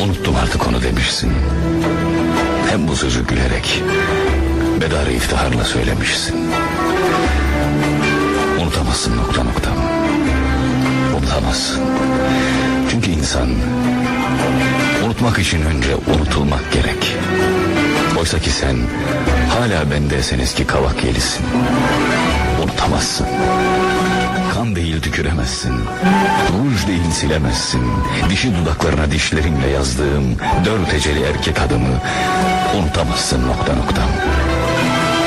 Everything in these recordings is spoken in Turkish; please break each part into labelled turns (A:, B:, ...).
A: unuttum artık onu demişsin. Hem bu sözü gülerek bedarı iftiharla söylemişsin. Unutamazsın nokta noktam. Unutamazsın. Çünkü insan unutmak için önce unutulmak gerek. Oysa ki sen hala bende sen eski kavak yelisin. Unutamazsın. Kan değil tüküremezsin. Ruj değil silemezsin. Dişi dudaklarına dişlerinle yazdığım dört eceli erkek adımı unutamazsın nokta noktam.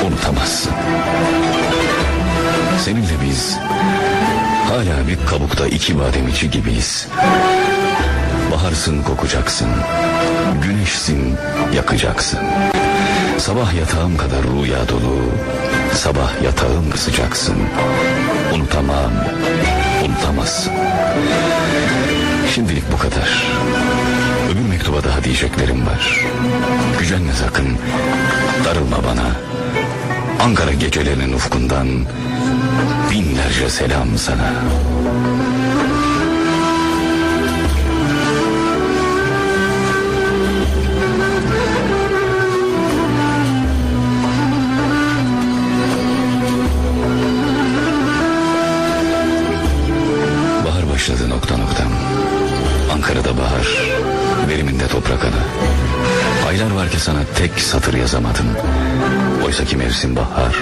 A: Unutamazsın. Seninle biz hala bir kabukta iki bademçi gibiyiz. Baharsın kokacaksın. Güneşsin yakacaksın. Sabah yatağım kadar rüya dolu. Sabah yatağım sıcaksın. Unutamam. Unutamazsın. Şimdilik bu kadar. Öbür mektuba daha diyeceklerim var. Gücenme sakın. Darılma bana. Ankara gecelerinin ufkundan binlerce selam sana. Bahar, veriminde toprak ana. Aylar var ki sana tek satır yazamadım. Oysa ki mevsim bahar.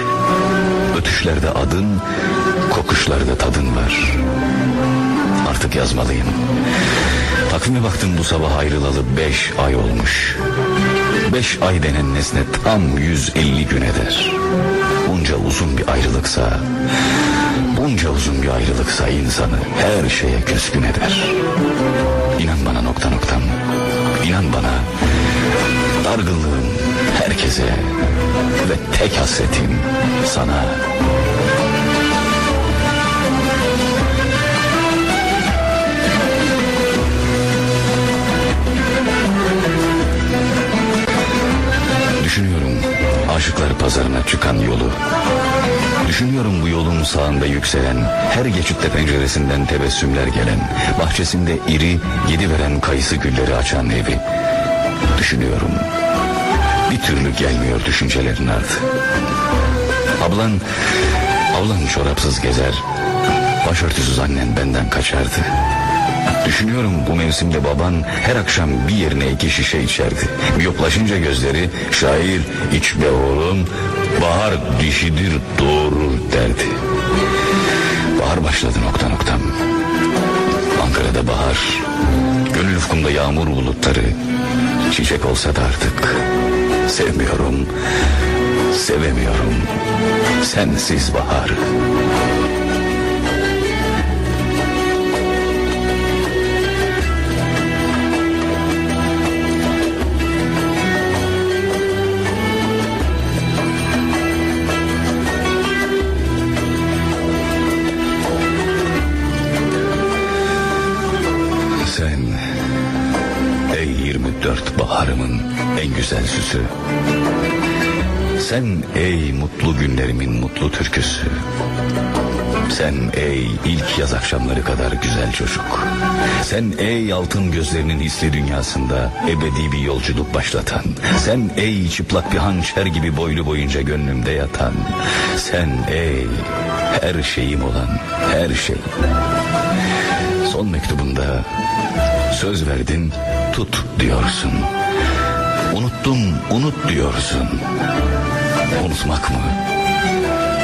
A: Ötüşlerde adın, kokuşlarda tadın var. Artık yazmalıyım. Takvime baktım bu sabah ayrılalı beş ay olmuş. Beş ay denen nesne tam 150 gün eder. Bunca uzun bir ayrılıksa, bunca uzun bir ayrılıksa insanı her şeye küskün eder. İnan bana nokta noktam, inan bana dargınlığım herkese ve tek hasretim sana. Sağında yükselen, her geçitte penceresinden tebessümler gelen, bahçesinde iri, yedi veren kayısı gülleri açan evi. Düşünüyorum. Bir türlü gelmiyor düşüncelerin ardı. Ablan, ablan çorapsız gezer, başörtüsüz annen benden kaçardı. Düşünüyorum bu mevsimde baban her akşam bir yerine iki şişe içerdi. Miyoplaşınca gözleri şair iç be oğlum bahar dişidir doğurur derdi. Bahar başladı nokta noktam. Ankara'da bahar. Gönül ufkumda yağmur bulutları. Çiçek olsa da artık. Sevmiyorum. Sevemiyorum. Sensiz bahar. 2024 baharımın en güzel süsü. Sen ey mutlu günlerimin mutlu türküsü. Sen ey ilk yaz akşamları kadar güzel çocuk. Sen ey altın gözlerinin hisli dünyasında ebedi bir yolculuk başlatan. Sen ey çıplak bir hançer gibi boylu boyunca gönlümde yatan. Sen ey her şeyim olan her şey. Son mektubunda söz verdin tut diyorsun. Unuttum unut diyorsun. Unutmak mı?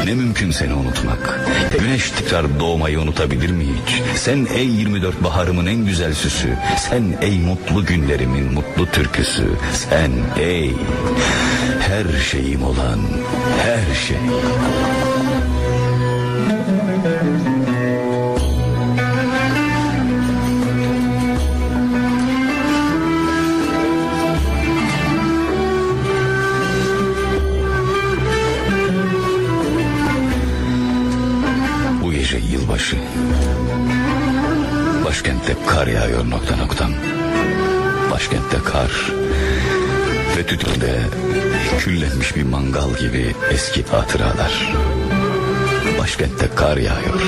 A: Ne mümkün seni unutmak. Güneş tekrar doğmayı unutabilir mi hiç? Sen ey 24 baharımın en güzel süsü. Sen ey mutlu günlerimin mutlu türküsü. Sen ey her şeyim olan her şey. Başkentte kar yağıyor nokta noktam. Başkentte kar. Ve tütünde küllenmiş bir mangal gibi eski hatıralar. Baş Başkentte kar yağıyor.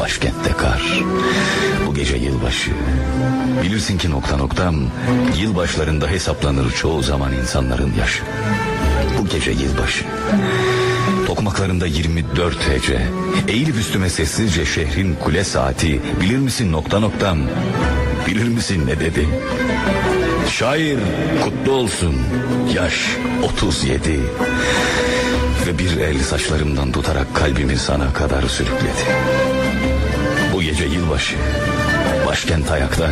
A: Başkentte kar. Bu gece yılbaşı. Bilirsin ki nokta noktam yılbaşlarında hesaplanır çoğu zaman insanların yaşı. Bu gece yılbaşı. Tokmaklarında 24 hece. Eğilip üstüme sessizce şehrin kule saati. Bilir misin nokta noktam? Bilir misin ne dedi? Şair kutlu olsun. Yaş 37. Ve bir el saçlarımdan tutarak kalbimi sana kadar sürükledi. Bu gece yılbaşı. Başkent ayakta.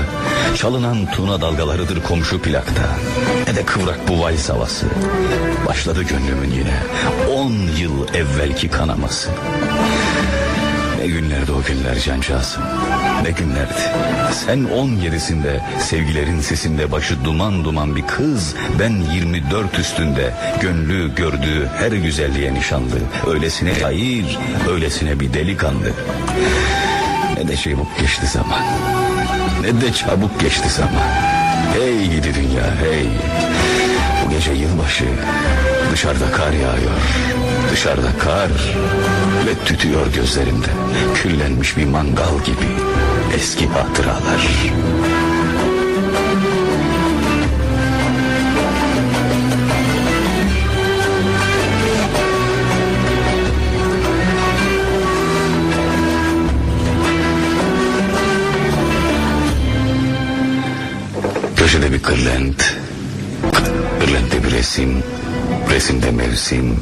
A: Çalınan tuna dalgalarıdır komşu plakta. Ne de kıvrak bu vals havası. Başladı gönlümün yine. On yıl evvelki kanaması. Ne günlerdi o günler cancağızım. Ne günlerdi. Sen on yedisinde sevgilerin sesinde başı duman duman bir kız. Ben 24 üstünde gönlü gördüğü her güzelliğe nişanlı. Öylesine hayır, öylesine bir delikanlı. De çabuk geçti zaman. Ne de çabuk geçti zaman. Hey gidi dünya hey. Bu gece yılbaşı. Dışarıda kar yağıyor. Dışarıda kar. Ve tütüyor gözlerimde. Küllenmiş bir mangal gibi. Köşede bir kırlent. Kırlentte bir resim. Resimde mevsim.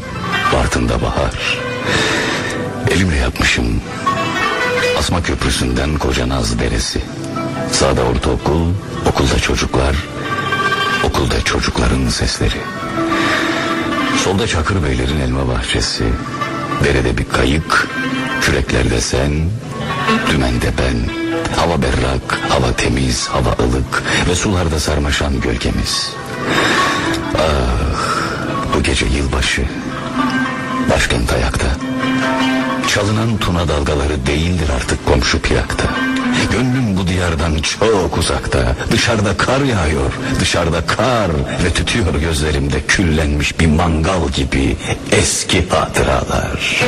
A: Bartında bahar. Elimle yapmışım. Asma Köprüsü'nden Koca Naz Deresi. Sağda ortaokul, okulda çocuklar. Okulda çocukların sesleri. Solda Çakır Beylerin elma bahçesi. Derede bir kayık. Küreklerde sen. Dümende ben. Hava berrak, hava temiz, hava ılık ve sularda sarmaşan gölgemiz. Ah, bu gece yılbaşı. Başkent ayakta. Çalınan tuna dalgaları değildir artık komşu plakta. Gönlüm bu diyardan çok uzakta. Dışarıda kar yağıyor. Dışarıda kar ve tütüyor gözlerimde küllenmiş bir mangal gibi eski hatıralar.